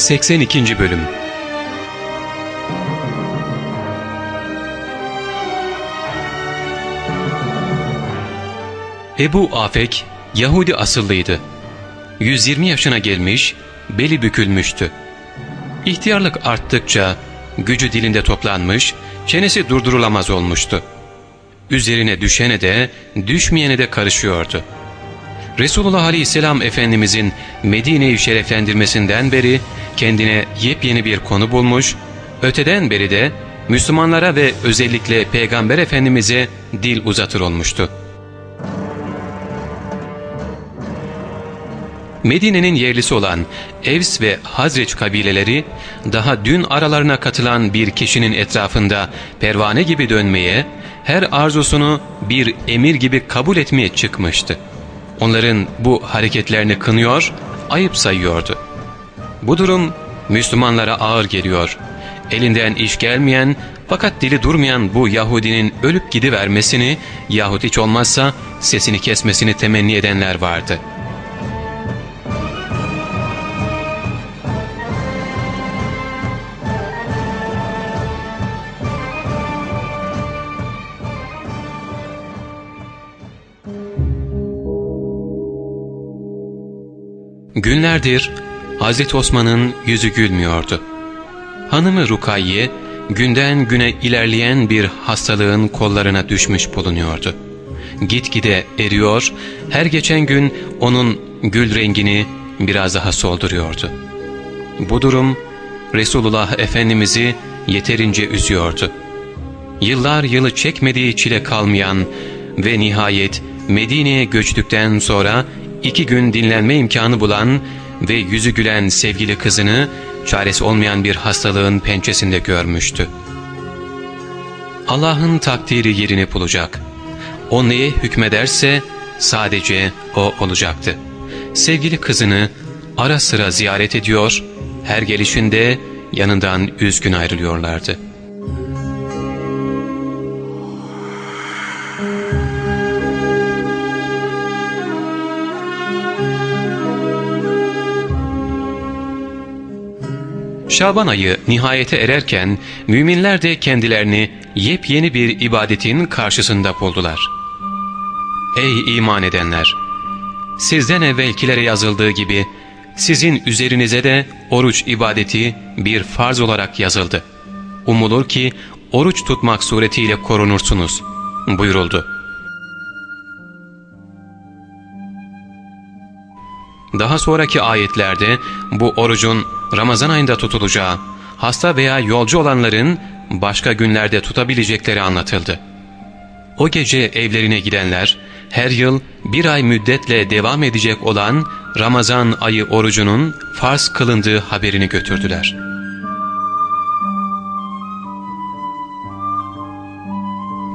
82. Bölüm Ebu Afek Yahudi asıllıydı. 120 yaşına gelmiş, beli bükülmüştü. İhtiyarlık arttıkça gücü dilinde toplanmış, çenesi durdurulamaz olmuştu. Üzerine düşene de düşmeyene de karışıyordu. Resulullah Aleyhisselam Efendimizin Medine'yi şereflendirmesinden beri kendine yepyeni bir konu bulmuş, öteden beri de Müslümanlara ve özellikle Peygamber Efendimiz'e dil uzatır olmuştu. Medine'nin yerlisi olan Evs ve Hazreç kabileleri daha dün aralarına katılan bir kişinin etrafında pervane gibi dönmeye, her arzusunu bir emir gibi kabul etmeye çıkmıştı. Onların bu hareketlerini kınıyor, ayıp sayıyordu. Bu durum Müslümanlara ağır geliyor. Elinden iş gelmeyen fakat dili durmayan bu Yahudinin ölüp gidivermesini yahut hiç olmazsa sesini kesmesini temenni edenler vardı.'' Günlerdir Hazreti Osman'ın yüzü gülmüyordu. Hanımı Rukayye günden güne ilerleyen bir hastalığın kollarına düşmüş bulunuyordu. Gitgide eriyor, her geçen gün onun gül rengini biraz daha solduruyordu. Bu durum Resulullah Efendimiz'i yeterince üzüyordu. Yıllar yılı çekmediği çile kalmayan ve nihayet Medine'ye göçtükten sonra iki gün dinlenme imkanı bulan ve yüzü gülen sevgili kızını çaresi olmayan bir hastalığın pençesinde görmüştü. Allah'ın takdiri yerini bulacak. O neye hükmederse sadece o olacaktı. Sevgili kızını ara sıra ziyaret ediyor, her gelişinde yanından üzgün ayrılıyorlardı. Şaban ayı nihayete ererken müminler de kendilerini yepyeni bir ibadetin karşısında buldular. Ey iman edenler! Sizden evvelkilere yazıldığı gibi sizin üzerinize de oruç ibadeti bir farz olarak yazıldı. Umulur ki oruç tutmak suretiyle korunursunuz buyuruldu. Daha sonraki ayetlerde bu orucun Ramazan ayında tutulacağı, hasta veya yolcu olanların başka günlerde tutabilecekleri anlatıldı. O gece evlerine gidenler her yıl bir ay müddetle devam edecek olan Ramazan ayı orucunun farz kılındığı haberini götürdüler.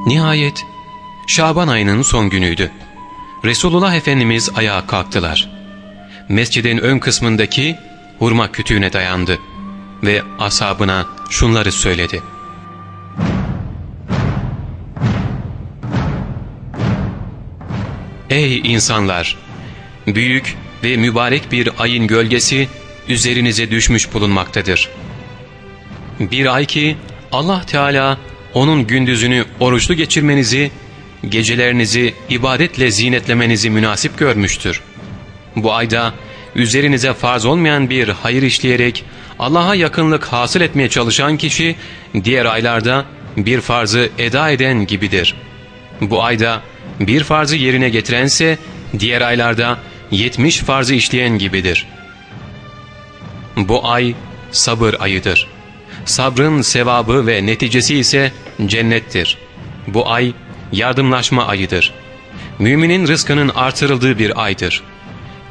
Nihayet Şaban ayının son günüydü. Resulullah Efendimiz ayağa kalktılar. Mescidin ön kısmındaki hurma kütüğüne dayandı ve asabına şunları söyledi. Ey insanlar! Büyük ve mübarek bir ayın gölgesi üzerinize düşmüş bulunmaktadır. Bir ay ki Allah Teala onun gündüzünü oruçlu geçirmenizi, gecelerinizi ibadetle zinetlemenizi münasip görmüştür. Bu ayda üzerinize farz olmayan bir hayır işleyerek Allah'a yakınlık hasıl etmeye çalışan kişi diğer aylarda bir farzı eda eden gibidir. Bu ayda bir farzı yerine getirense diğer aylarda yetmiş farzı işleyen gibidir. Bu ay sabır ayıdır. Sabrın sevabı ve neticesi ise cennettir. Bu ay yardımlaşma ayıdır. Müminin rızkının artırıldığı bir aydır.''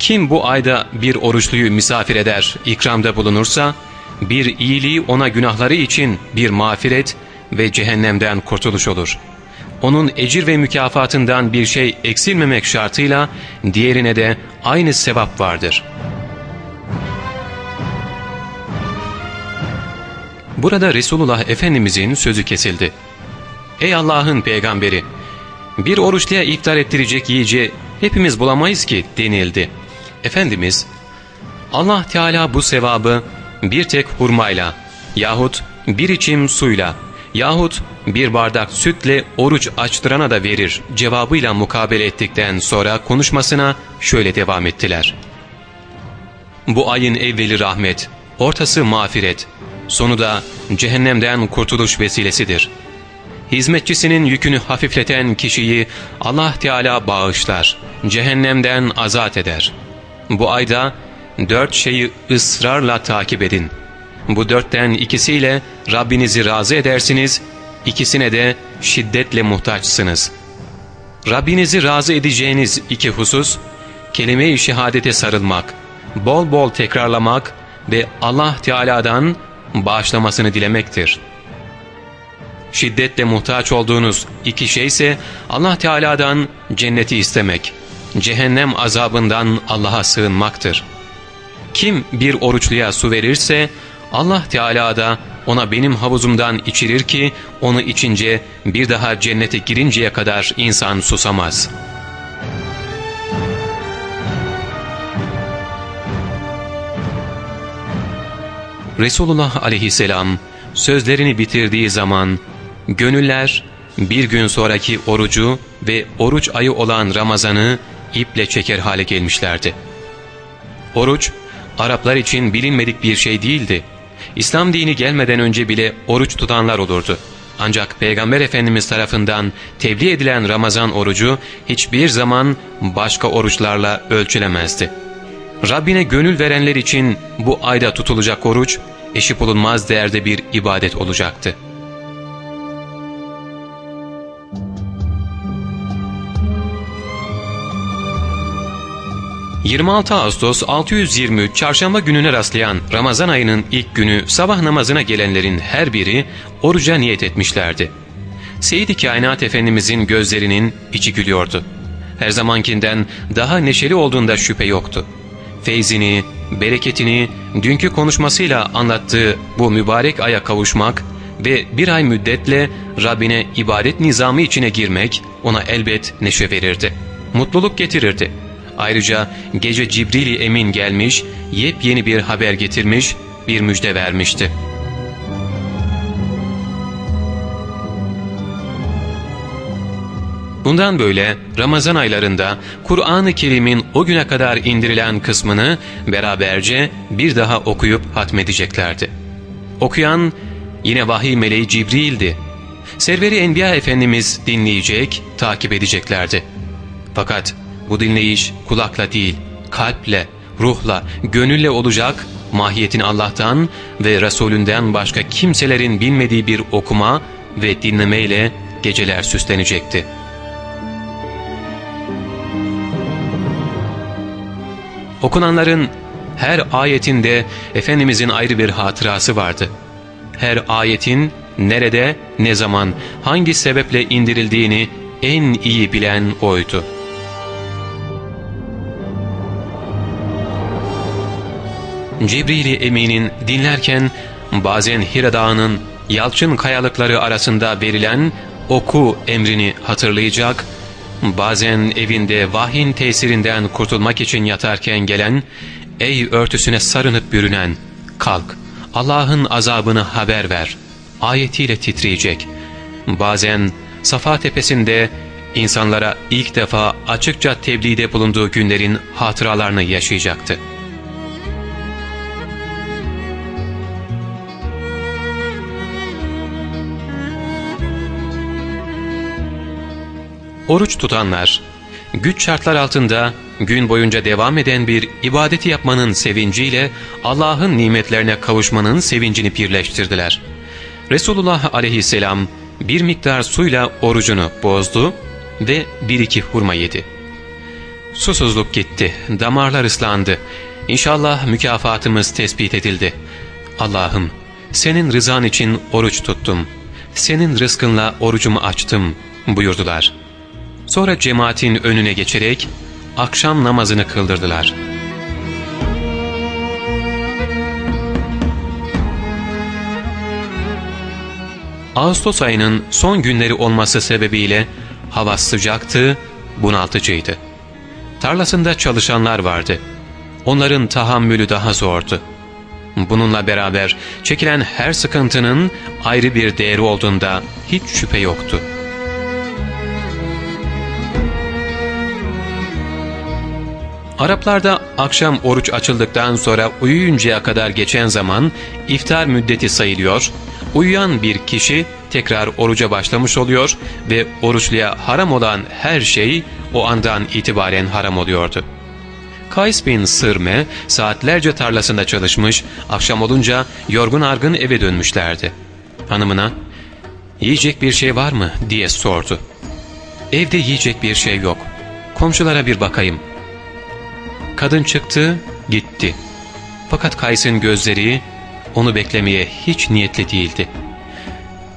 Kim bu ayda bir oruçluyu misafir eder, ikramda bulunursa, bir iyiliği ona günahları için bir mağfiret ve cehennemden kurtuluş olur. Onun ecir ve mükafatından bir şey eksilmemek şartıyla diğerine de aynı sevap vardır. Burada Resulullah Efendimizin sözü kesildi. Ey Allah'ın peygamberi! Bir oruçluya iftar ettirecek yiyeceği hepimiz bulamayız ki denildi.'' Efendimiz Allah Teala bu sevabı bir tek hurmayla yahut bir içim suyla yahut bir bardak sütle oruç açtırana da verir cevabıyla mukabele ettikten sonra konuşmasına şöyle devam ettiler. Bu ayın evveli rahmet, ortası mağfiret, sonu da cehennemden kurtuluş vesilesidir. Hizmetçisinin yükünü hafifleten kişiyi Allah Teala bağışlar, cehennemden azat eder. Bu ayda dört şeyi ısrarla takip edin. Bu dörtten ikisiyle Rabbinizi razı edersiniz, ikisine de şiddetle muhtaçsınız. Rabbinizi razı edeceğiniz iki husus, kelime-i şehadete sarılmak, bol bol tekrarlamak ve Allah Teala'dan bağışlamasını dilemektir. Şiddetle muhtaç olduğunuz iki şey ise Allah Teala'dan cenneti istemek, cehennem azabından Allah'a sığınmaktır. Kim bir oruçluya su verirse Allah Teala da ona benim havuzumdan içirir ki onu içince bir daha cennete girinceye kadar insan susamaz.'' Resulullah aleyhisselam sözlerini bitirdiği zaman gönüller bir gün sonraki orucu ve oruç ayı olan Ramazan'ı iple çeker hale gelmişlerdi. Oruç, Araplar için bilinmedik bir şey değildi. İslam dini gelmeden önce bile oruç tutanlar olurdu. Ancak Peygamber Efendimiz tarafından tebliğ edilen Ramazan orucu hiçbir zaman başka oruçlarla ölçülemezdi. Rabbine gönül verenler için bu ayda tutulacak oruç eşi bulunmaz değerde bir ibadet olacaktı. ...26 Ağustos 623 çarşamba gününe rastlayan Ramazan ayının ilk günü sabah namazına gelenlerin her biri oruca niyet etmişlerdi. Seyyid-i Kainat Efendimizin gözlerinin içi gülüyordu. Her zamankinden daha neşeli olduğunda şüphe yoktu feyzini, bereketini dünkü konuşmasıyla anlattığı bu mübarek aya kavuşmak ve bir ay müddetle Rabbine ibadet nizamı içine girmek ona elbet neşe verirdi. Mutluluk getirirdi. Ayrıca gece Cibril-i Emin gelmiş, yepyeni bir haber getirmiş, bir müjde vermişti.'' Bundan böyle Ramazan aylarında Kur'an-ı Kerim'in o güne kadar indirilen kısmını beraberce bir daha okuyup hatmedeceklerdi. Okuyan yine vahiy meleği Cibril'di. Serveri Enbiya Efendimiz dinleyecek, takip edeceklerdi. Fakat bu dinleyiş kulakla değil, kalple, ruhla, gönülle olacak, mahiyetin Allah'tan ve Resulünden başka kimselerin bilmediği bir okuma ve dinlemeyle geceler süslenecekti.'' Okunanların her ayetinde Efendimizin ayrı bir hatırası vardı. Her ayetin nerede, ne zaman, hangi sebeple indirildiğini en iyi bilen oydu. Cibril-i Emin'in dinlerken bazen Hira Dağı'nın yalçın kayalıkları arasında verilen oku emrini hatırlayacak bazen evinde vahyin tesirinden kurtulmak için yatarken gelen, ''Ey örtüsüne sarınıp bürünen, kalk, Allah'ın azabını haber ver.'' ayetiyle titreyecek. Bazen Safa tepesinde insanlara ilk defa açıkça tebliğde bulunduğu günlerin hatıralarını yaşayacaktı. Oruç tutanlar, güç şartlar altında gün boyunca devam eden bir ibadeti yapmanın sevinciyle Allah'ın nimetlerine kavuşmanın sevincini birleştirdiler. Resulullah aleyhisselam bir miktar suyla orucunu bozdu ve bir iki hurma yedi. Susuzluk gitti, damarlar ıslandı. İnşallah mükafatımız tespit edildi. Allah'ım senin rızan için oruç tuttum. Senin rızkınla orucumu açtım buyurdular.'' Sonra cemaatin önüne geçerek akşam namazını kıldırdılar. Ağustos ayının son günleri olması sebebiyle hava sıcaktı, bunaltıcıydı. Tarlasında çalışanlar vardı. Onların tahammülü daha zordu. Bununla beraber çekilen her sıkıntının ayrı bir değeri olduğunda hiç şüphe yoktu. Araplarda akşam oruç açıldıktan sonra uyuyuncaya kadar geçen zaman iftar müddeti sayılıyor, uyuyan bir kişi tekrar oruca başlamış oluyor ve oruçluya haram olan her şey o andan itibaren haram oluyordu. Kays bin Sırme saatlerce tarlasında çalışmış, akşam olunca yorgun argın eve dönmüşlerdi. Hanımına, ''Yiyecek bir şey var mı?'' diye sordu. ''Evde yiyecek bir şey yok. Komşulara bir bakayım.'' Kadın çıktı, gitti. Fakat Kays'ın gözleri onu beklemeye hiç niyetli değildi.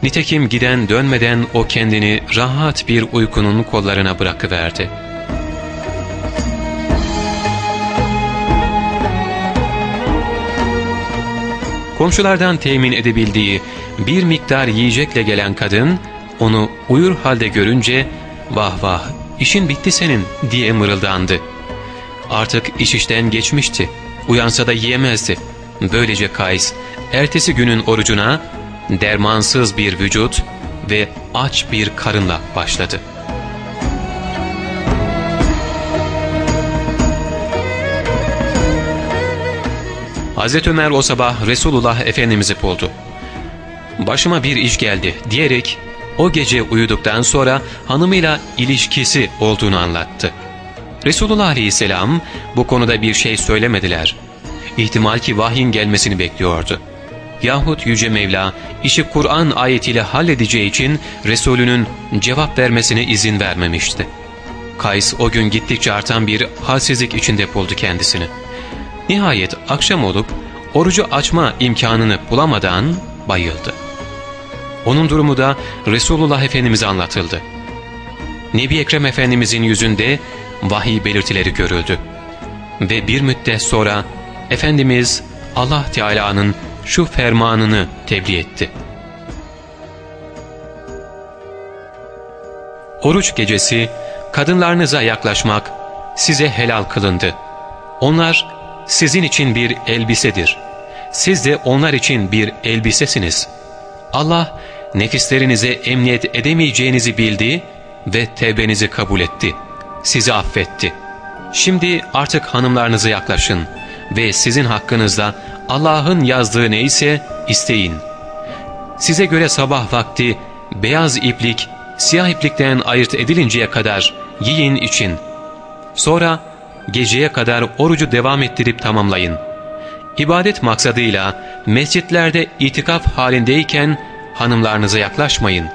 Nitekim giden dönmeden o kendini rahat bir uykunun kollarına bırakıverdi. Komşulardan temin edebildiği bir miktar yiyecekle gelen kadın onu uyur halde görünce vah vah işin bitti senin diye mırıldandı. Artık iş işten geçmişti. Uyansa da yiyemezdi. Böylece Kays ertesi günün orucuna dermansız bir vücut ve aç bir karınla başladı. Hazreti Ömer o sabah Resulullah Efendimiz'i buldu. Başıma bir iş geldi diyerek o gece uyuduktan sonra hanımıyla ilişkisi olduğunu anlattı. Resulullah Aleyhisselam bu konuda bir şey söylemediler. İhtimal ki vahyin gelmesini bekliyordu. Yahut Yüce Mevla işi Kur'an ayetiyle halledeceği için Resulünün cevap vermesine izin vermemişti. Kays o gün gittikçe artan bir halsizlik içinde buldu kendisini. Nihayet akşam olup orucu açma imkanını bulamadan bayıldı. Onun durumu da Resulullah Efendimiz'e anlatıldı. Nebi Ekrem Efendimizin yüzünde vahiy belirtileri görüldü. Ve bir müddet sonra Efendimiz Allah Teala'nın şu fermanını tebliğ etti. Oruç gecesi kadınlarınıza yaklaşmak size helal kılındı. Onlar sizin için bir elbisedir. Siz de onlar için bir elbisesiniz. Allah nefislerinize emniyet edemeyeceğinizi bildi ve tevbenizi kabul etti. Sizi affetti. Şimdi artık hanımlarınıza yaklaşın ve sizin hakkınızda Allah'ın yazdığı neyse isteyin. Size göre sabah vakti beyaz iplik siyah iplikten ayırt edilinceye kadar yiyin için. Sonra geceye kadar orucu devam ettirip tamamlayın. İbadet maksadıyla mescitlerde itikaf halindeyken hanımlarınıza yaklaşmayın.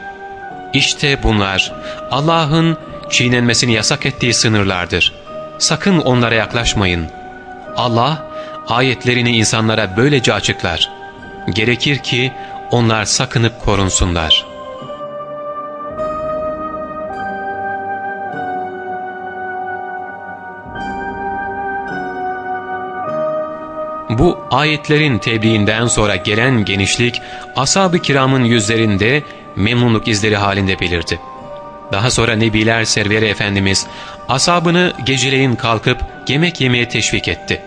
İşte bunlar Allah'ın çiğnenmesini yasak ettiği sınırlardır. Sakın onlara yaklaşmayın. Allah ayetlerini insanlara böylece açıklar. Gerekir ki onlar sakınıp korunsunlar.'' Bu ayetlerin tebliğinden sonra gelen genişlik ashab-ı kiramın yüzlerinde memnunluk izleri halinde belirdi. Daha sonra Nebiler Serveri Efendimiz asabını geceleyin kalkıp yemek yemeye teşvik etti.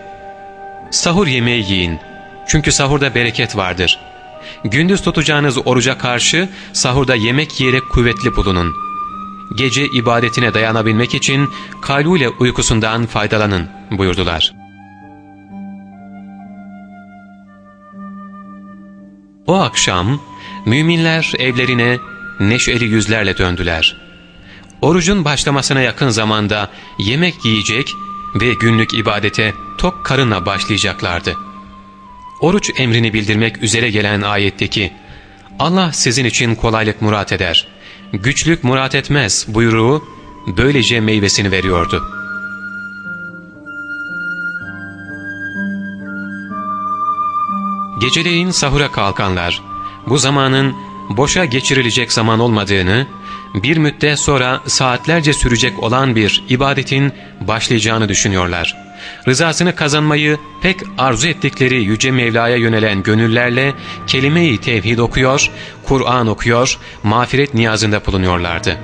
Sahur yemeği yiyin çünkü sahurda bereket vardır. Gündüz tutacağınız oruca karşı sahurda yemek yiyerek kuvvetli bulunun. Gece ibadetine dayanabilmek için kalule uykusundan faydalanın buyurdular.'' O akşam müminler evlerine neşeli yüzlerle döndüler. Orucun başlamasına yakın zamanda yemek yiyecek ve günlük ibadete tok karınla başlayacaklardı. Oruç emrini bildirmek üzere gelen ayetteki Allah sizin için kolaylık murat eder, güçlük murat etmez buyruğu böylece meyvesini veriyordu.'' Geceleyin sahura kalkanlar bu zamanın boşa geçirilecek zaman olmadığını, bir müddet sonra saatlerce sürecek olan bir ibadetin başlayacağını düşünüyorlar. Rızasını kazanmayı pek arzu ettikleri Yüce Mevla'ya yönelen gönüllerle kelime-i tevhid okuyor, Kur'an okuyor, mağfiret niyazında bulunuyorlardı.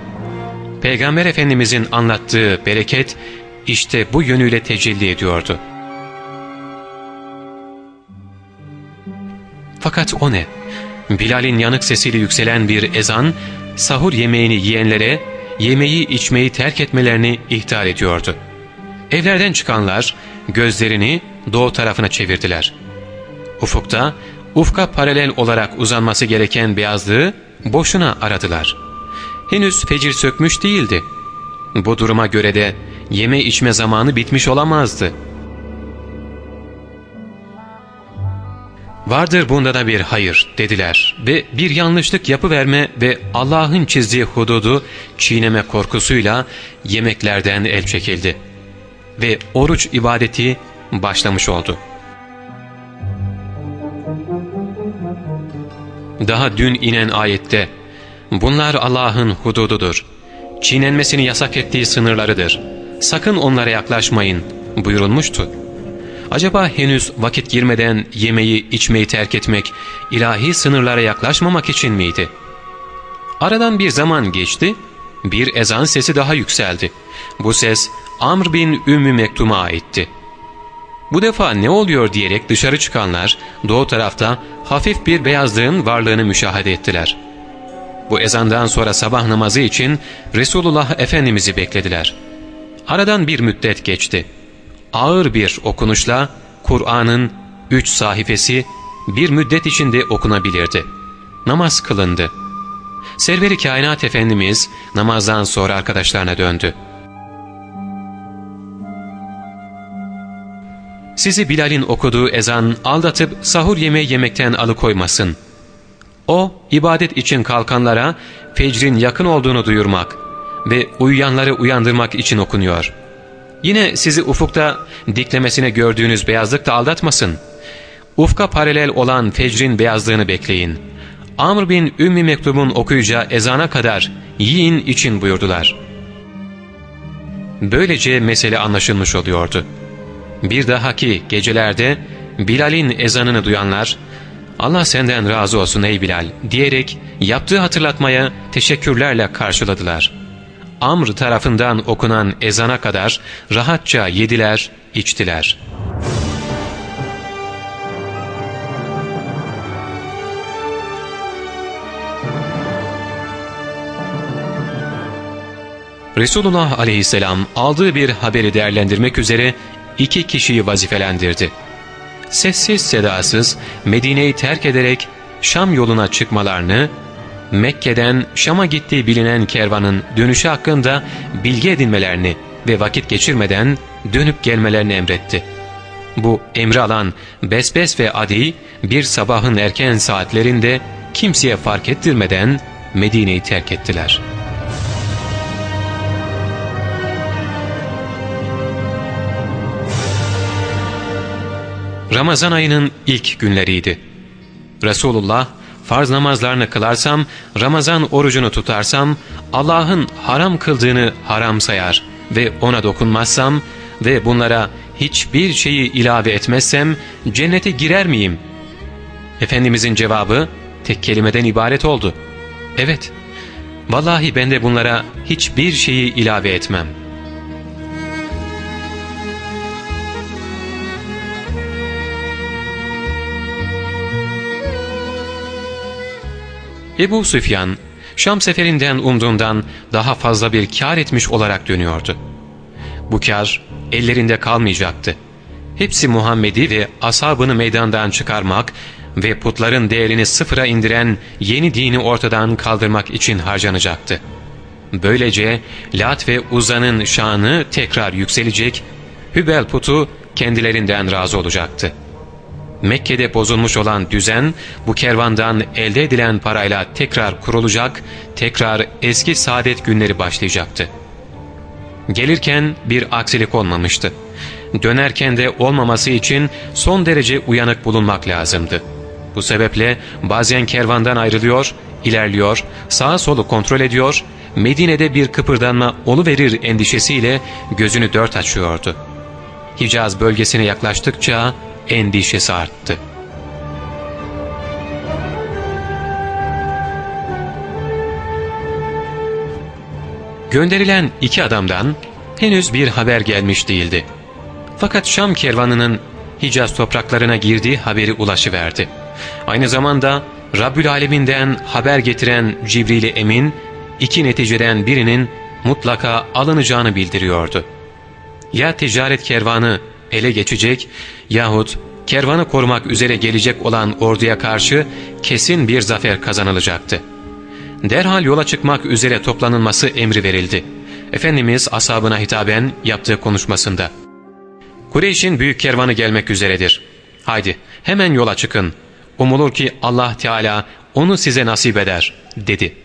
Peygamber Efendimizin anlattığı bereket işte bu yönüyle tecelli ediyordu.'' Fakat o ne? Bilal'in yanık sesiyle yükselen bir ezan, sahur yemeğini yiyenlere yemeği içmeyi terk etmelerini ihtar ediyordu. Evlerden çıkanlar gözlerini doğu tarafına çevirdiler. Ufukta, ufka paralel olarak uzanması gereken beyazlığı boşuna aradılar. Henüz fecir sökmüş değildi. Bu duruma göre de yeme içme zamanı bitmiş olamazdı. Vardır bunda da bir hayır dediler ve bir yanlışlık yapıverme ve Allah'ın çizdiği hududu çiğneme korkusuyla yemeklerden el çekildi. Ve oruç ibadeti başlamış oldu. Daha dün inen ayette bunlar Allah'ın hudududur. Çiğnenmesini yasak ettiği sınırlarıdır. Sakın onlara yaklaşmayın buyurulmuştu. Acaba henüz vakit girmeden yemeği içmeyi terk etmek ilahi sınırlara yaklaşmamak için miydi? Aradan bir zaman geçti, bir ezan sesi daha yükseldi. Bu ses Amr bin Ümmü Mektum'a aitti. Bu defa ne oluyor diyerek dışarı çıkanlar doğu tarafta hafif bir beyazlığın varlığını müşahede ettiler. Bu ezandan sonra sabah namazı için Resulullah Efendimiz'i beklediler. Aradan bir müddet geçti ağır bir okunuşla Kur'an'ın üç sahifesi bir müddet içinde okunabilirdi. Namaz kılındı. Serveri Kainat Efendimiz namazdan sonra arkadaşlarına döndü. Sizi Bilal'in okuduğu ezan aldatıp sahur yemeği yemekten alıkoymasın. O, ibadet için kalkanlara fecrin yakın olduğunu duyurmak ve uyuyanları uyandırmak için okunuyor.'' Yine sizi ufukta diklemesine gördüğünüz beyazlık da aldatmasın. Ufka paralel olan fecrin beyazlığını bekleyin. Amr bin Ümmi Mektub'un okuyacağı ezana kadar yiyin için buyurdular. Böylece mesele anlaşılmış oluyordu. Bir dahaki gecelerde Bilal'in ezanını duyanlar, ''Allah senden razı olsun ey Bilal'' diyerek yaptığı hatırlatmaya teşekkürlerle karşıladılar.'' Amr tarafından okunan ezana kadar rahatça yediler, içtiler. Resulullah aleyhisselam aldığı bir haberi değerlendirmek üzere iki kişiyi vazifelendirdi. Sessiz sedasız Medine'yi terk ederek Şam yoluna çıkmalarını Mekke'den Şam'a gittiği bilinen kervanın dönüşü hakkında bilgi edinmelerini ve vakit geçirmeden dönüp gelmelerini emretti. Bu emri alan Besbes ve Adi bir sabahın erken saatlerinde kimseye fark ettirmeden Medine'yi terk ettiler. Ramazan ayının ilk günleriydi. Resulullah farz namazlarını kılarsam, Ramazan orucunu tutarsam, Allah'ın haram kıldığını haram sayar ve ona dokunmazsam ve bunlara hiçbir şeyi ilave etmezsem cennete girer miyim? Efendimizin cevabı tek kelimeden ibaret oldu. Evet, vallahi ben de bunlara hiçbir şeyi ilave etmem.'' Ebu Süfyan, Şam seferinden umduğundan daha fazla bir kar etmiş olarak dönüyordu. Bu kar ellerinde kalmayacaktı. Hepsi Muhammed'i ve ashabını meydandan çıkarmak ve putların değerini sıfıra indiren yeni dini ortadan kaldırmak için harcanacaktı. Böylece Lat ve Uza'nın şanı tekrar yükselecek, Hübel putu kendilerinden razı olacaktı. Mekke'de bozulmuş olan düzen bu kervandan elde edilen parayla tekrar kurulacak, tekrar eski saadet günleri başlayacaktı. Gelirken bir aksilik olmamıştı. Dönerken de olmaması için son derece uyanık bulunmak lazımdı. Bu sebeple bazen kervandan ayrılıyor, ilerliyor, sağa solu kontrol ediyor, Medine'de bir kıpırdanma verir endişesiyle gözünü dört açıyordu. Hicaz bölgesine yaklaştıkça endişesi arttı. Gönderilen iki adamdan henüz bir haber gelmiş değildi. Fakat Şam kervanının Hicaz topraklarına girdiği haberi ulaşıverdi. Aynı zamanda Rabbül Alemin'den haber getiren Cibril-i Emin, iki neticeden birinin mutlaka alınacağını bildiriyordu. Ya ticaret kervanı ele geçecek yahut kervanı korumak üzere gelecek olan orduya karşı kesin bir zafer kazanılacaktı. Derhal yola çıkmak üzere toplanılması emri verildi. Efendimiz ashabına hitaben yaptığı konuşmasında. Kureyş'in büyük kervanı gelmek üzeredir. Haydi hemen yola çıkın. Umulur ki Allah Teala onu size nasip eder dedi.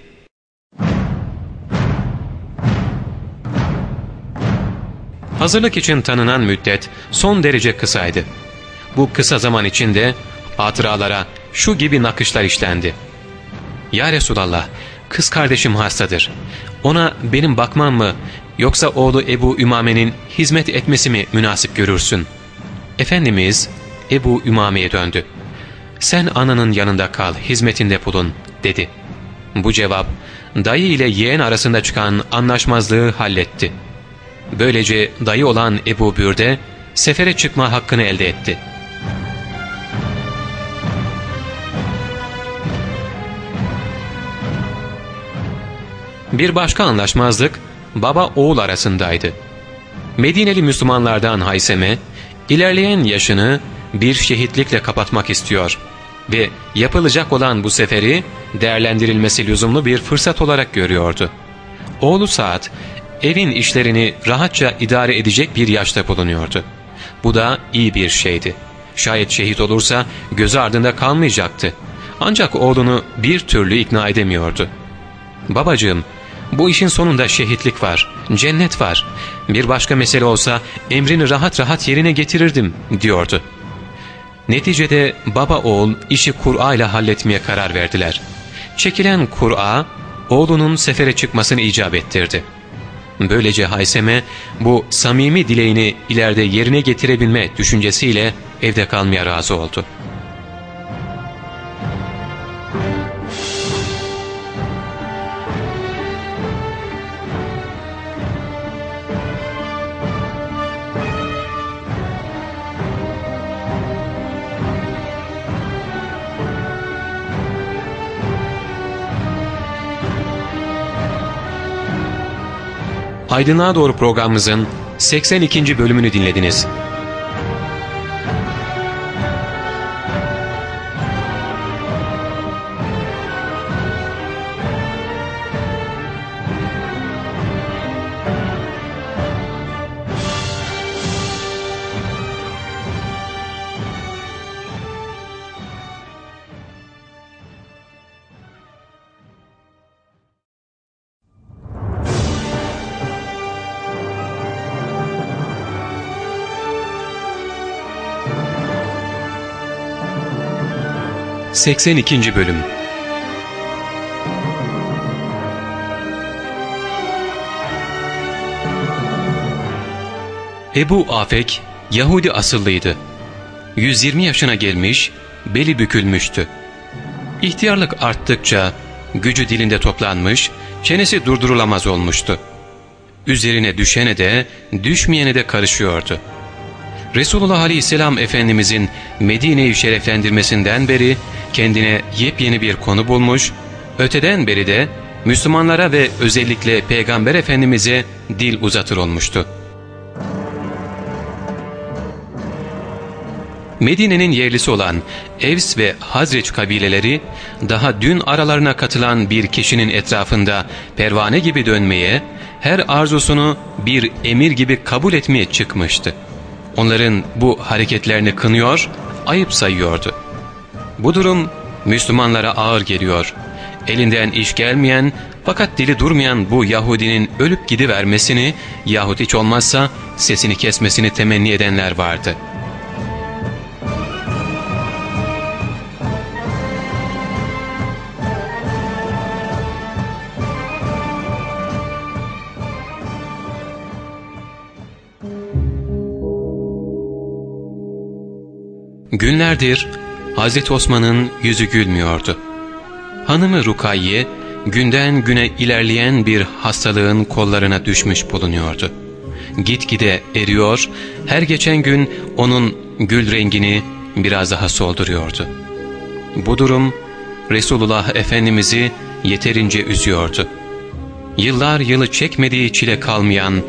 Hazırlık için tanınan müddet son derece kısaydı. Bu kısa zaman içinde hatıralara şu gibi nakışlar işlendi. Ya Resulallah, kız kardeşim hastadır. Ona benim bakmam mı yoksa oğlu Ebu Ümame'nin hizmet etmesi mi münasip görürsün? Efendimiz Ebu Ümame'ye döndü. Sen ananın yanında kal, hizmetinde bulun dedi. Bu cevap dayı ile yeğen arasında çıkan anlaşmazlığı halletti. Böylece dayı olan Ebu Bürde sefere çıkma hakkını elde etti. Bir başka anlaşmazlık baba oğul arasındaydı. Medineli Müslümanlardan Hayseme, ilerleyen yaşını bir şehitlikle kapatmak istiyor ve yapılacak olan bu seferi değerlendirilmesi lüzumlu bir fırsat olarak görüyordu. Oğlu Saad, evin işlerini rahatça idare edecek bir yaşta bulunuyordu. Bu da iyi bir şeydi. Şayet şehit olursa gözü ardında kalmayacaktı. Ancak oğlunu bir türlü ikna edemiyordu. ''Babacığım, bu işin sonunda şehitlik var, cennet var. Bir başka mesele olsa emrini rahat rahat yerine getirirdim diyordu. Neticede baba oğul işi Kur'a ile halletmeye karar verdiler. Çekilen Kur'a oğlunun sefere çıkmasını icap ettirdi. Böylece Hayseme bu samimi dileğini ileride yerine getirebilme düşüncesiyle evde kalmaya razı oldu.'' Aydınlığa Doğru programımızın 82. bölümünü dinlediniz. ...82. Bölüm Ebu Afek, Yahudi asıllıydı. 120 yaşına gelmiş, beli bükülmüştü. İhtiyarlık arttıkça gücü dilinde toplanmış, çenesi durdurulamaz olmuştu. Üzerine düşene de, düşmeyene de karışıyordu.'' Resulullah Aleyhisselam Efendimizin Medine'yi şereflendirmesinden beri kendine yepyeni bir konu bulmuş, öteden beri de Müslümanlara ve özellikle Peygamber Efendimiz'e dil uzatır olmuştu. Medine'nin yerlisi olan Evs ve Hazreç kabileleri daha dün aralarına katılan bir kişinin etrafında pervane gibi dönmeye, her arzusunu bir emir gibi kabul etmeye çıkmıştı onların bu hareketlerini kınıyor, ayıp sayıyordu. Bu durum Müslümanlara ağır geliyor. Elinden iş gelmeyen fakat dili durmayan bu Yahudinin ölüp gidivermesini yahut hiç olmazsa sesini kesmesini temenni edenler vardı.'' Günlerdir Hazreti Osman'ın yüzü gülmüyordu. Hanımı Rukayye günden güne ilerleyen bir hastalığın kollarına düşmüş bulunuyordu. Gitgide eriyor, her geçen gün onun gül rengini biraz daha solduruyordu. Bu durum Resulullah Efendimiz'i yeterince üzüyordu. Yıllar yılı çekmediği çile kalmayan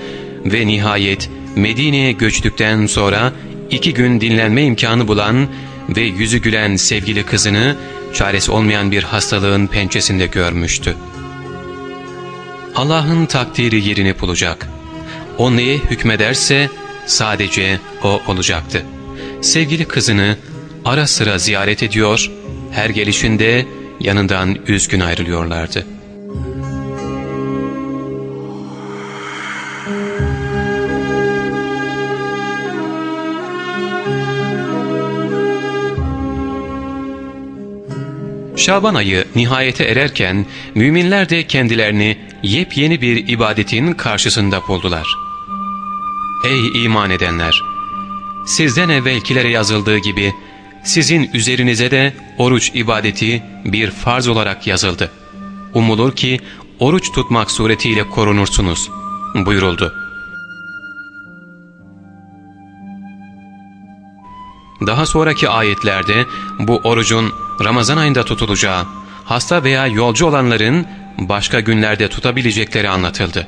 ve nihayet Medine'ye göçtükten sonra iki gün dinlenme imkanı bulan ve yüzü gülen sevgili kızını çaresi olmayan bir hastalığın pençesinde görmüştü. Allah'ın takdiri yerini bulacak. O neye hükmederse sadece o olacaktı. Sevgili kızını ara sıra ziyaret ediyor, her gelişinde yanından üzgün ayrılıyorlardı. Şaban ayı nihayete ererken müminler de kendilerini yepyeni bir ibadetin karşısında buldular. Ey iman edenler! Sizden evvelkilere yazıldığı gibi sizin üzerinize de oruç ibadeti bir farz olarak yazıldı. Umulur ki oruç tutmak suretiyle korunursunuz buyuruldu. Daha sonraki ayetlerde bu orucun Ramazan ayında tutulacağı, hasta veya yolcu olanların başka günlerde tutabilecekleri anlatıldı.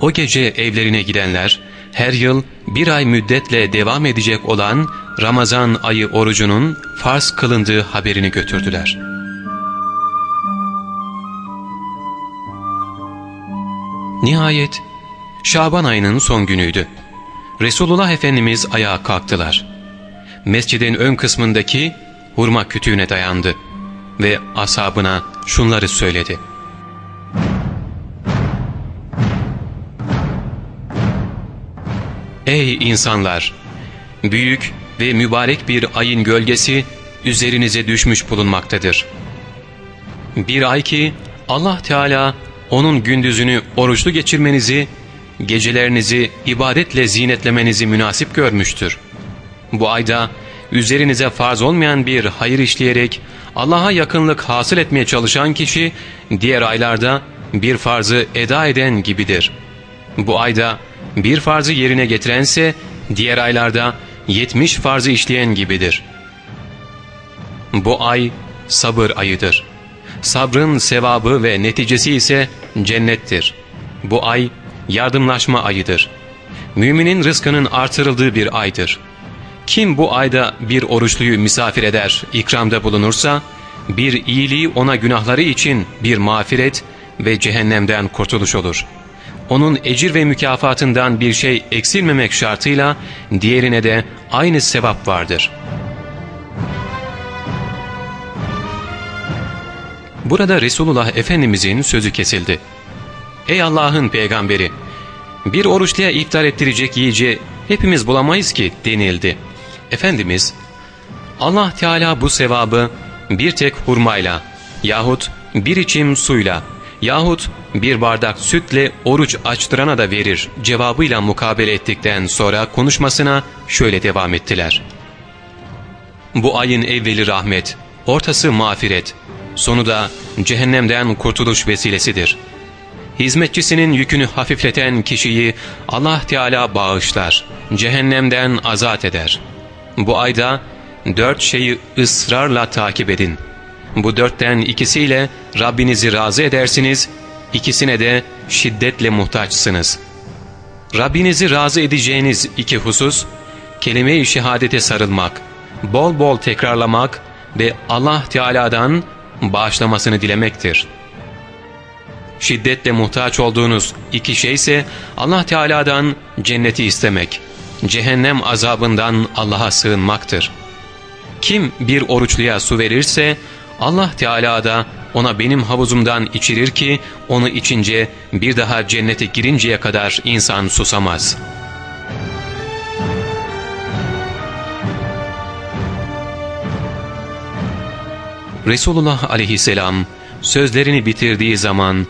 O gece evlerine gidenler her yıl bir ay müddetle devam edecek olan Ramazan ayı orucunun farz kılındığı haberini götürdüler. Nihayet Şaban ayının son günüydü. Resulullah Efendimiz ayağa kalktılar. Mescidin ön kısmındaki hurma kütüğüne dayandı ve asabına şunları söyledi. Ey insanlar! Büyük ve mübarek bir ayın gölgesi üzerinize düşmüş bulunmaktadır. Bir ay ki Allah Teala onun gündüzünü oruçlu geçirmenizi, gecelerinizi ibadetle zinetlemenizi münasip görmüştür. Bu ayda üzerinize farz olmayan bir hayır işleyerek Allah'a yakınlık hasıl etmeye çalışan kişi diğer aylarda bir farzı eda eden gibidir. Bu ayda bir farzı yerine getirense diğer aylarda yetmiş farzı işleyen gibidir. Bu ay sabır ayıdır. Sabrın sevabı ve neticesi ise cennettir. Bu ay yardımlaşma ayıdır. Müminin rızkının artırıldığı bir aydır. Kim bu ayda bir oruçluyu misafir eder, ikramda bulunursa, bir iyiliği ona günahları için bir mağfiret ve cehennemden kurtuluş olur. Onun ecir ve mükafatından bir şey eksilmemek şartıyla diğerine de aynı sevap vardır. Burada Resulullah Efendimizin sözü kesildi. Ey Allah'ın peygamberi! Bir oruçluya iftar ettirecek yiyeceği hepimiz bulamayız ki denildi. Efendimiz, Allah Teala bu sevabı bir tek hurmayla yahut bir içim suyla yahut bir bardak sütle oruç açtırana da verir cevabıyla mukabele ettikten sonra konuşmasına şöyle devam ettiler. Bu ayın evveli rahmet, ortası mağfiret, sonu da cehennemden kurtuluş vesilesidir. Hizmetçisinin yükünü hafifleten kişiyi Allah Teala bağışlar, cehennemden azat eder.'' Bu ayda dört şeyi ısrarla takip edin. Bu dörtten ikisiyle Rabbinizi razı edersiniz, ikisine de şiddetle muhtaçsınız. Rabbinizi razı edeceğiniz iki husus, kelime-i şehadete sarılmak, bol bol tekrarlamak ve Allah Teala'dan bağışlamasını dilemektir. Şiddetle muhtaç olduğunuz iki şey ise Allah Teala'dan cenneti istemek, cehennem azabından Allah'a sığınmaktır. Kim bir oruçluya su verirse Allah Teala da ona benim havuzumdan içirir ki onu içince bir daha cennete girinceye kadar insan susamaz. Resulullah aleyhisselam sözlerini bitirdiği zaman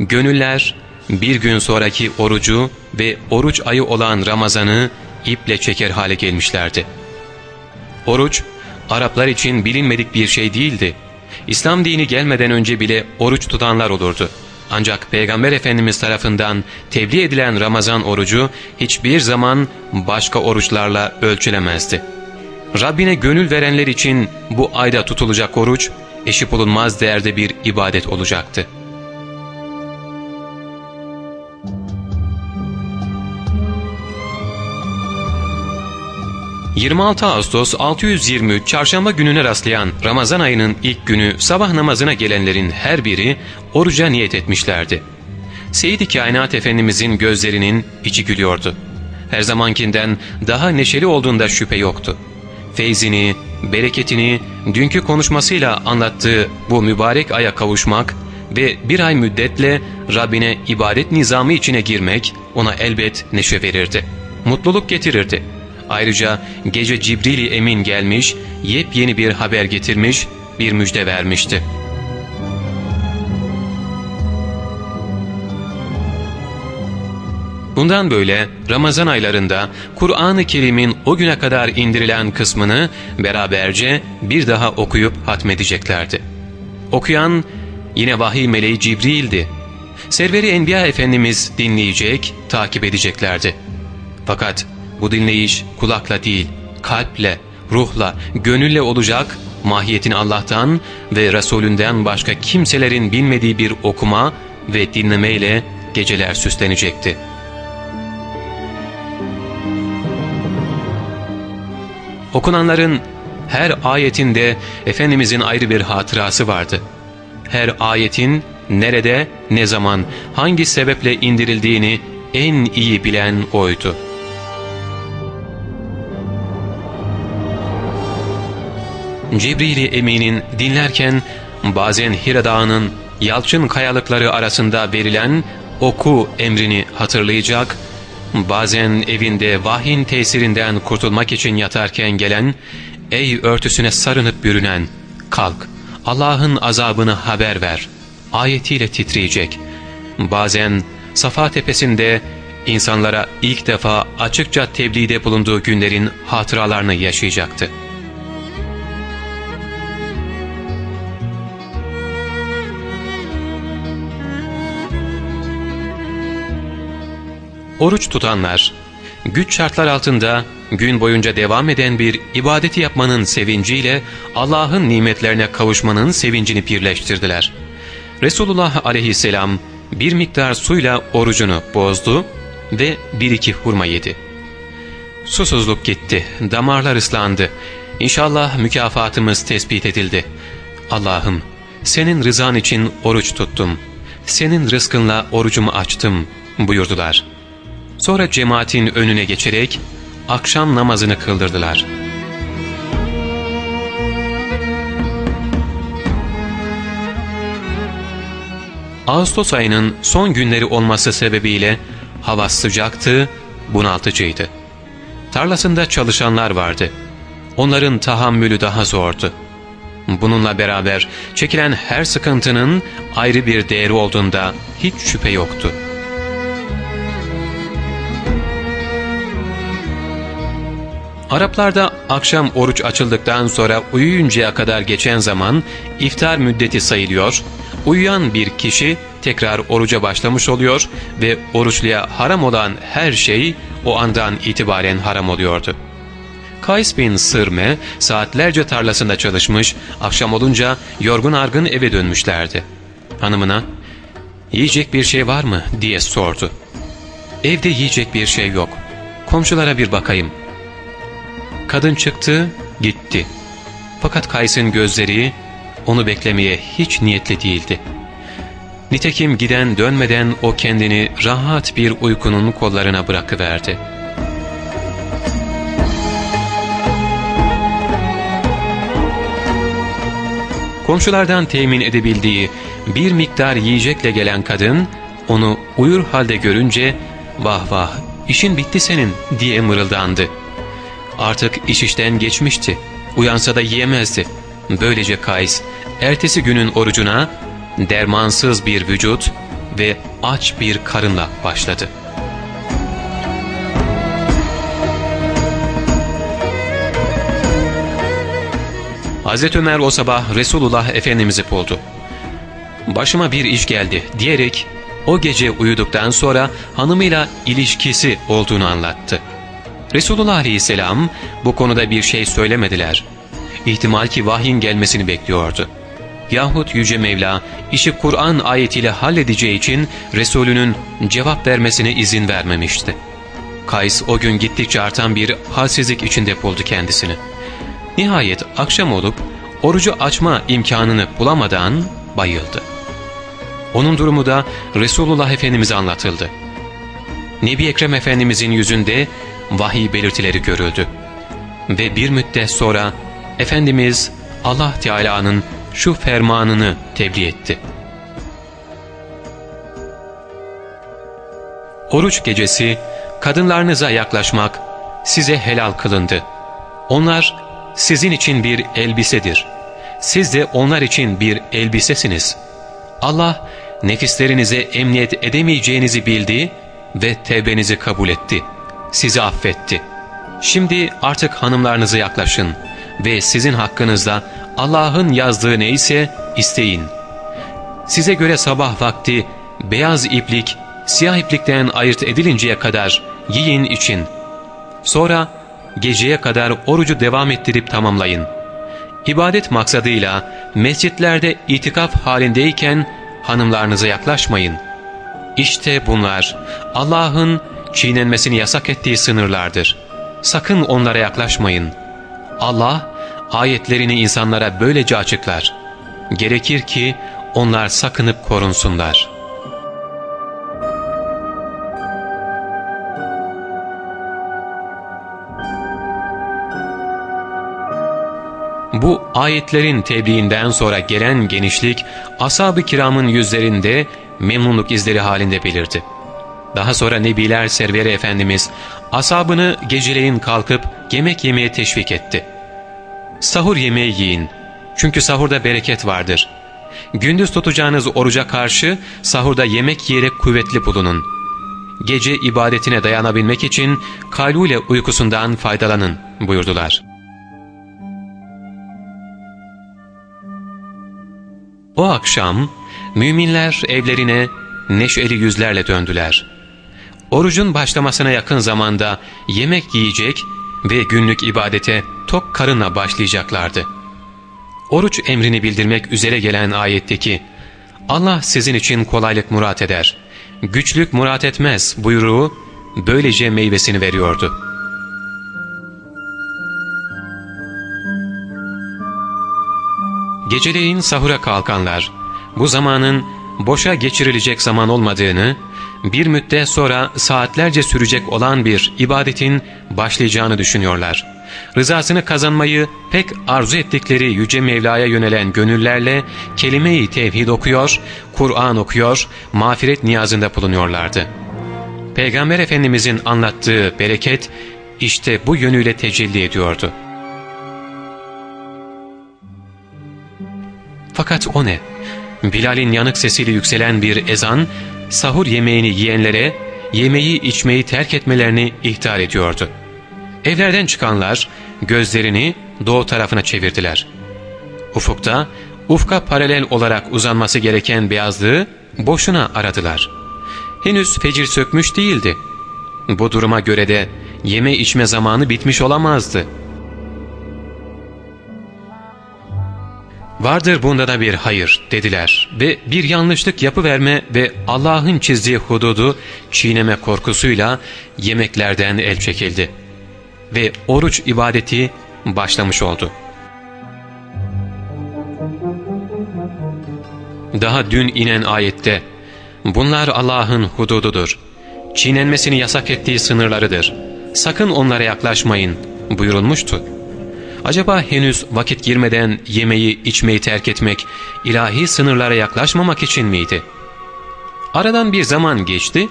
gönüller bir gün sonraki orucu ve oruç ayı olan Ramazan'ı iple çeker hale gelmişlerdi. Oruç, Araplar için bilinmedik bir şey değildi. İslam dini gelmeden önce bile oruç tutanlar olurdu. Ancak Peygamber Efendimiz tarafından tebliğ edilen Ramazan orucu hiçbir zaman başka oruçlarla ölçülemezdi. Rabbine gönül verenler için bu ayda tutulacak oruç, eşi bulunmaz değerde bir ibadet olacaktı. ...26 Ağustos 623 Çarşamba gününe rastlayan Ramazan ayının ilk günü sabah namazına gelenlerin her biri oruca niyet etmişlerdi. Seyyid-i Kainat Efendimizin gözlerinin içi gülüyordu. Her zamankinden daha neşeli olduğunda şüphe yoktu. Feyzini, bereketini dünkü konuşmasıyla anlattığı bu mübarek aya kavuşmak ve bir ay müddetle Rabbine ibadet nizamı içine girmek ona elbet neşe verirdi. Mutluluk getirirdi. Ayrıca gece Cibril-i Emin gelmiş, yepyeni bir haber getirmiş, bir müjde vermişti. Bundan böyle Ramazan aylarında Kur'an-ı Kerim'in o güne kadar indirilen kısmını beraberce bir daha okuyup hatmedeceklerdi. Okuyan yine vahiy meleği Cibril'di. Serveri Enbiya Efendimiz dinleyecek, takip edeceklerdi. Fakat bu dinleyiş kulakla değil, kalple, ruhla, gönülle olacak, mahiyetini Allah'tan ve Resulünden başka kimselerin bilmediği bir okuma ve dinlemeyle geceler süslenecekti.'' Okunanların her ayetinde Efendimizin ayrı bir hatırası vardı. Her ayetin nerede, ne zaman, hangi sebeple indirildiğini en iyi bilen oydu. Cibril-i Emin'in dinlerken bazen Hira Dağı'nın yalçın kayalıkları arasında verilen oku emrini hatırlayacak Bazen evinde vahyin tesirinden kurtulmak için yatarken gelen, ''Ey örtüsüne sarınıp bürünen, kalk, Allah'ın azabını haber ver.'' ayetiyle titreyecek. Bazen Safa tepesinde insanlara ilk defa açıkça tebliğde bulunduğu günlerin hatıralarını yaşayacaktı. Oruç tutanlar, güç şartlar altında gün boyunca devam eden bir ibadeti yapmanın sevinciyle Allah'ın nimetlerine kavuşmanın sevincini birleştirdiler. Resulullah aleyhisselam bir miktar suyla orucunu bozdu ve bir iki hurma yedi. Susuzluk gitti, damarlar ıslandı. İnşallah mükafatımız tespit edildi. Allah'ım, senin rızan için oruç tuttum. Senin rızkınla orucumu açtım buyurdular.'' Sonra cemaatin önüne geçerek akşam namazını kıldırdılar. Ağustos ayının son günleri olması sebebiyle hava sıcaktı, bunaltıcıydı. Tarlasında çalışanlar vardı. Onların tahammülü daha zordu. Bununla beraber çekilen her sıkıntının ayrı bir değeri olduğunda hiç şüphe yoktu. Araplarda akşam oruç açıldıktan sonra uyuyuncaya kadar geçen zaman iftar müddeti sayılıyor, uyuyan bir kişi tekrar oruca başlamış oluyor ve oruçluya haram olan her şey o andan itibaren haram oluyordu. Kays bin Sırme saatlerce tarlasında çalışmış, akşam olunca yorgun argın eve dönmüşlerdi. Hanımına, ''Yiyecek bir şey var mı?'' diye sordu. ''Evde yiyecek bir şey yok. Komşulara bir bakayım.'' Kadın çıktı, gitti. Fakat Kays'ın gözleri onu beklemeye hiç niyetli değildi. Nitekim giden dönmeden o kendini rahat bir uykunun kollarına bırakıverdi. Komşulardan temin edebildiği bir miktar yiyecekle gelen kadın onu uyur halde görünce vah vah işin bitti senin diye mırıldandı. Artık iş işten geçmişti. Uyansa da yiyemezdi. Böylece Kays, ertesi günün orucuna dermansız bir vücut ve aç bir karınla başladı. Hazreti Ömer o sabah Resulullah Efendimiz'i buldu. Başıma bir iş geldi diyerek o gece uyuduktan sonra hanımıyla ilişkisi olduğunu anlattı. Resulullah Aleyhisselam bu konuda bir şey söylemediler. İhtimal ki vahyin gelmesini bekliyordu. Yahut Yüce Mevla işi Kur'an ayetiyle halledeceği için Resulünün cevap vermesine izin vermemişti. Kays o gün gittikçe artan bir halsizlik içinde buldu kendisini. Nihayet akşam olup orucu açma imkanını bulamadan bayıldı. Onun durumu da Resulullah Efendimiz'e anlatıldı. Nebi Ekrem Efendimizin yüzünde vahiy belirtileri görüldü. Ve bir müddet sonra Efendimiz Allah Teala'nın şu fermanını tebliğ etti. Oruç gecesi kadınlarınıza yaklaşmak size helal kılındı. Onlar sizin için bir elbisedir. Siz de onlar için bir elbisesiniz. Allah nefislerinize emniyet edemeyeceğinizi bildi ve tevbenizi kabul etti. Sizi affetti. Şimdi artık hanımlarınıza yaklaşın ve sizin hakkınızda Allah'ın yazdığı neyse isteyin. Size göre sabah vakti beyaz iplik siyah iplikten ayırt edilinceye kadar yiyin için. Sonra geceye kadar orucu devam ettirip tamamlayın. İbadet maksadıyla mescitlerde itikaf halindeyken hanımlarınıza yaklaşmayın. İşte bunlar Allah'ın çiğnenmesini yasak ettiği sınırlardır. Sakın onlara yaklaşmayın. Allah ayetlerini insanlara böylece açıklar. Gerekir ki onlar sakınıp korunsunlar.'' Bu ayetlerin tebliğinden sonra gelen genişlik ashab-ı kiramın yüzlerinde memnunluk izleri halinde belirdi. Daha sonra Nebiler Serveri Efendimiz asabını geceleyin kalkıp yemek yemeye teşvik etti. Sahur yemeği yiyin çünkü sahurda bereket vardır. Gündüz tutacağınız oruca karşı sahurda yemek yiyerek kuvvetli bulunun. Gece ibadetine dayanabilmek için kalule uykusundan faydalanın buyurdular.'' O akşam müminler evlerine neşeli yüzlerle döndüler. Orucun başlamasına yakın zamanda yemek yiyecek ve günlük ibadete tok karınla başlayacaklardı. Oruç emrini bildirmek üzere gelen ayetteki Allah sizin için kolaylık murat eder, güçlük murat etmez buyruğu böylece meyvesini veriyordu.'' Geceleyin sahura kalkanlar bu zamanın boşa geçirilecek zaman olmadığını, bir müddet sonra saatlerce sürecek olan bir ibadetin başlayacağını düşünüyorlar. Rızasını kazanmayı pek arzu ettikleri Yüce Mevla'ya yönelen gönüllerle kelime-i tevhid okuyor, Kur'an okuyor, mağfiret niyazında bulunuyorlardı. Peygamber Efendimizin anlattığı bereket işte bu yönüyle tecelli ediyordu. Fakat o ne? Bilal'in yanık sesiyle yükselen bir ezan, sahur yemeğini yiyenlere yemeği içmeyi terk etmelerini ihtar ediyordu. Evlerden çıkanlar gözlerini doğu tarafına çevirdiler. Ufukta, ufka paralel olarak uzanması gereken beyazlığı boşuna aradılar. Henüz fecir sökmüş değildi. Bu duruma göre de yeme içme zamanı bitmiş olamazdı.'' Vardır bunda da bir hayır dediler ve bir yanlışlık yapıverme ve Allah'ın çizdiği hududu çiğneme korkusuyla yemeklerden el çekildi. Ve oruç ibadeti başlamış oldu. Daha dün inen ayette bunlar Allah'ın hudududur. Çiğnenmesini yasak ettiği sınırlarıdır. Sakın onlara yaklaşmayın buyurulmuştu. Acaba henüz vakit girmeden yemeği içmeyi terk etmek, ilahi sınırlara yaklaşmamak için miydi? Aradan bir zaman geçti,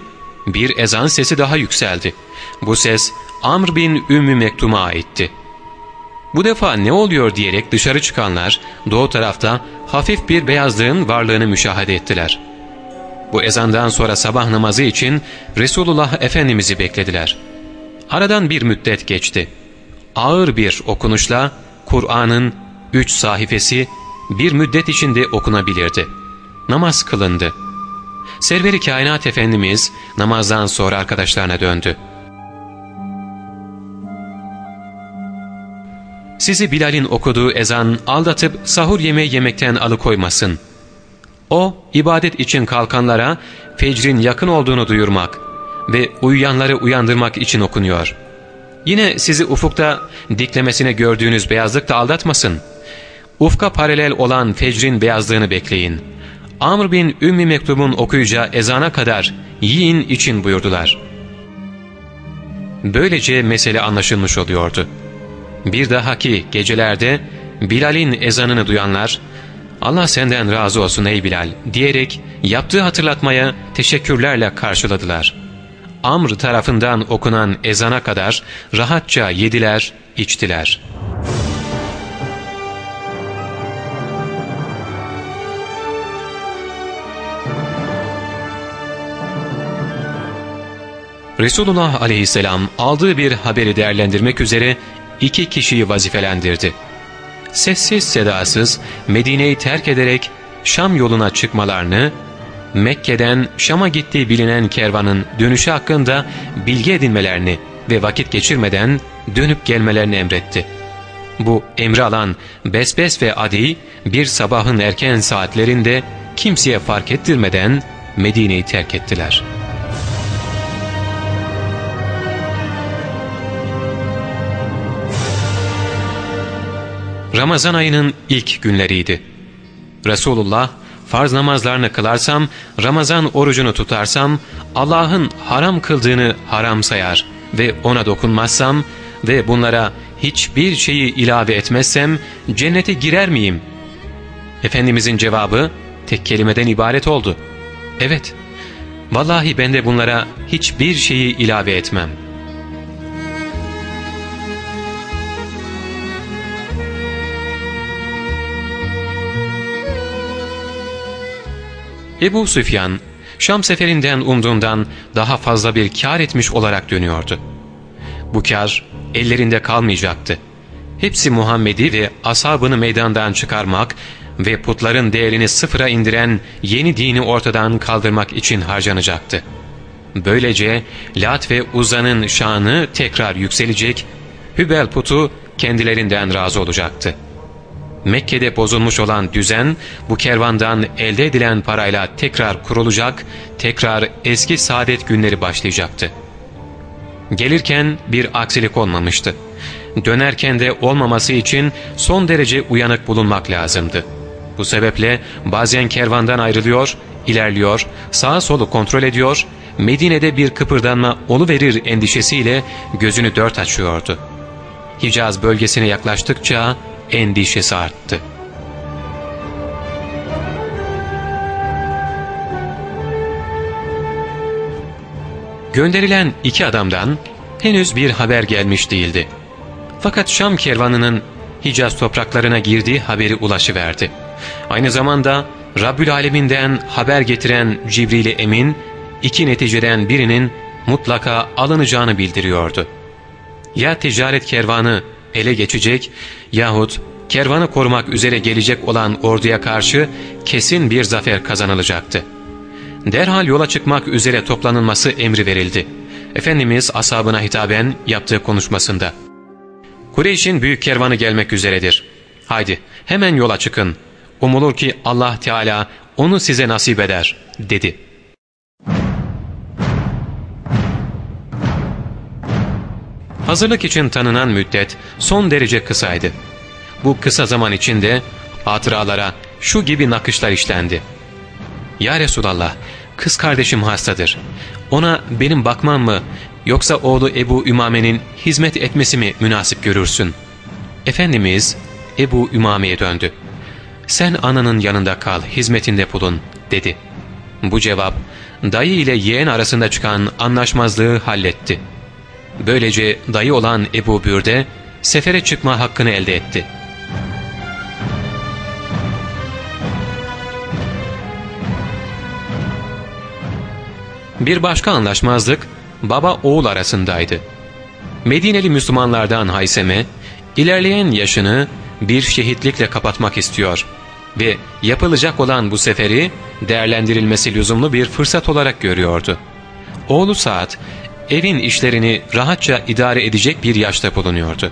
bir ezan sesi daha yükseldi. Bu ses Amr bin Ümmü Mektum'a aitti. Bu defa ne oluyor diyerek dışarı çıkanlar doğu tarafta hafif bir beyazlığın varlığını müşahede ettiler. Bu ezandan sonra sabah namazı için Resulullah Efendimiz'i beklediler. Aradan bir müddet geçti ağır bir okunuşla Kur'an'ın üç sahifesi bir müddet içinde okunabilirdi. Namaz kılındı. Serveri Kainat Efendimiz namazdan sonra arkadaşlarına döndü. Sizi Bilal'in okuduğu ezan aldatıp sahur yemeği yemekten alıkoymasın. O, ibadet için kalkanlara fecrin yakın olduğunu duyurmak ve uyuyanları uyandırmak için okunuyor. Yine sizi ufukta diklemesine gördüğünüz beyazlık da aldatmasın. Ufka paralel olan fecrin beyazlığını bekleyin. Amr bin Ümmi Mektub'un okuyacağı ezana kadar yiyin için buyurdular. Böylece mesele anlaşılmış oluyordu. Bir dahaki gecelerde Bilal'in ezanını duyanlar Allah senden razı olsun ey Bilal diyerek yaptığı hatırlatmaya teşekkürlerle karşıladılar. Amr tarafından okunan ezana kadar rahatça yediler, içtiler. Resulullah aleyhisselam aldığı bir haberi değerlendirmek üzere iki kişiyi vazifelendirdi. Sessiz sedasız Medine'yi terk ederek Şam yoluna çıkmalarını, Mekke'den Şam'a gittiği bilinen kervanın dönüşü hakkında bilgi edinmelerini ve vakit geçirmeden dönüp gelmelerini emretti. Bu emri alan Besbes ve Adi bir sabahın erken saatlerinde kimseye fark ettirmeden Medine'yi terk ettiler.'' Ramazan ayının ilk günleriydi. Resulullah farz namazlarını kılarsam, Ramazan orucunu tutarsam, Allah'ın haram kıldığını haram sayar ve ona dokunmazsam ve bunlara hiçbir şeyi ilave etmezsem cennete girer miyim? Efendimizin cevabı tek kelimeden ibaret oldu. Evet, vallahi ben de bunlara hiçbir şeyi ilave etmem.'' Ebu Süfyan, Şam seferinden umduğundan daha fazla bir kar etmiş olarak dönüyordu. Bu kar ellerinde kalmayacaktı. Hepsi Muhammed'i ve asabını meydandan çıkarmak ve putların değerini sıfıra indiren yeni dini ortadan kaldırmak için harcanacaktı. Böylece Lat ve Uza'nın şanı tekrar yükselecek, Hübel putu kendilerinden razı olacaktı.'' Mekke'de bozulmuş olan düzen bu kervandan elde edilen parayla tekrar kurulacak, tekrar eski saadet günleri başlayacaktı. Gelirken bir aksilik olmamıştı. Dönerken de olmaması için son derece uyanık bulunmak lazımdı. Bu sebeple bazen kervandan ayrılıyor, ilerliyor, sağa solu kontrol ediyor, Medine'de bir kıpırdanma verir endişesiyle gözünü dört açıyordu. Hicaz bölgesine yaklaştıkça endişesi arttı. Gönderilen iki adamdan henüz bir haber gelmiş değildi. Fakat Şam kervanının Hicaz topraklarına girdiği haberi ulaşıverdi. Aynı zamanda Rabbül Aleminden haber getiren Cibril Emin, iki neticeden birinin mutlaka alınacağını bildiriyordu. Ya ticaret kervanı ele geçecek yahut kervanı korumak üzere gelecek olan orduya karşı kesin bir zafer kazanılacaktı. Derhal yola çıkmak üzere toplanılması emri verildi. Efendimiz asabına hitaben yaptığı konuşmasında. Kureyş'in büyük kervanı gelmek üzeredir. Haydi hemen yola çıkın. Umulur ki Allah Teala onu size nasip eder dedi.'' Hazırlık için tanınan müddet son derece kısaydı. Bu kısa zaman içinde hatıralara şu gibi nakışlar işlendi. ''Ya Resulallah, kız kardeşim hastadır. Ona benim bakmam mı yoksa oğlu Ebu Ümame'nin hizmet etmesi mi münasip görürsün?'' Efendimiz Ebu Ümame'ye döndü. ''Sen ananın yanında kal, hizmetinde bulun.'' dedi. Bu cevap dayı ile yeğen arasında çıkan anlaşmazlığı halletti.'' Böylece dayı olan Ebu Bürde sefere çıkma hakkını elde etti. Bir başka anlaşmazlık baba oğul arasındaydı. Medineli Müslümanlardan Hayseme, ilerleyen yaşını bir şehitlikle kapatmak istiyor ve yapılacak olan bu seferi değerlendirilmesi lüzumlu bir fırsat olarak görüyordu. Oğlu Saad evin işlerini rahatça idare edecek bir yaşta bulunuyordu.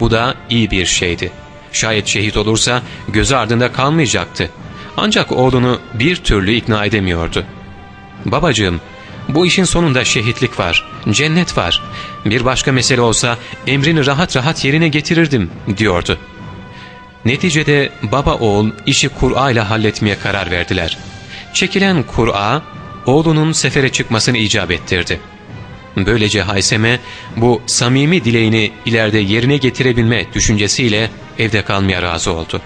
Bu da iyi bir şeydi. Şayet şehit olursa gözü ardında kalmayacaktı. Ancak oğlunu bir türlü ikna edemiyordu. ''Babacığım, bu işin sonunda şehitlik var, cennet var. Bir başka mesele olsa emrini rahat rahat yerine getirirdim.'' diyordu. Neticede baba oğul işi Kur'a ile halletmeye karar verdiler. Çekilen Kur'a oğlunun sefere çıkmasını icap ettirdi. Böylece Haysem'e bu samimi dileğini ileride yerine getirebilme düşüncesiyle evde kalmaya razı oldu.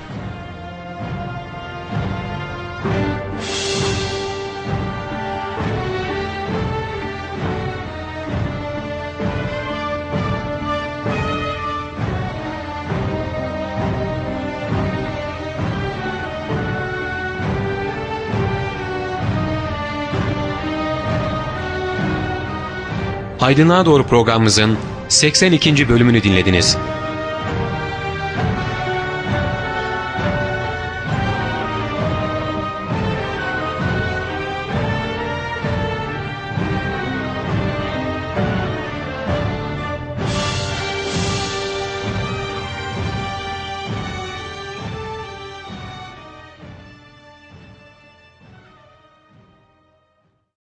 Aydınlığa Doğru programımızın 82. bölümünü dinlediniz.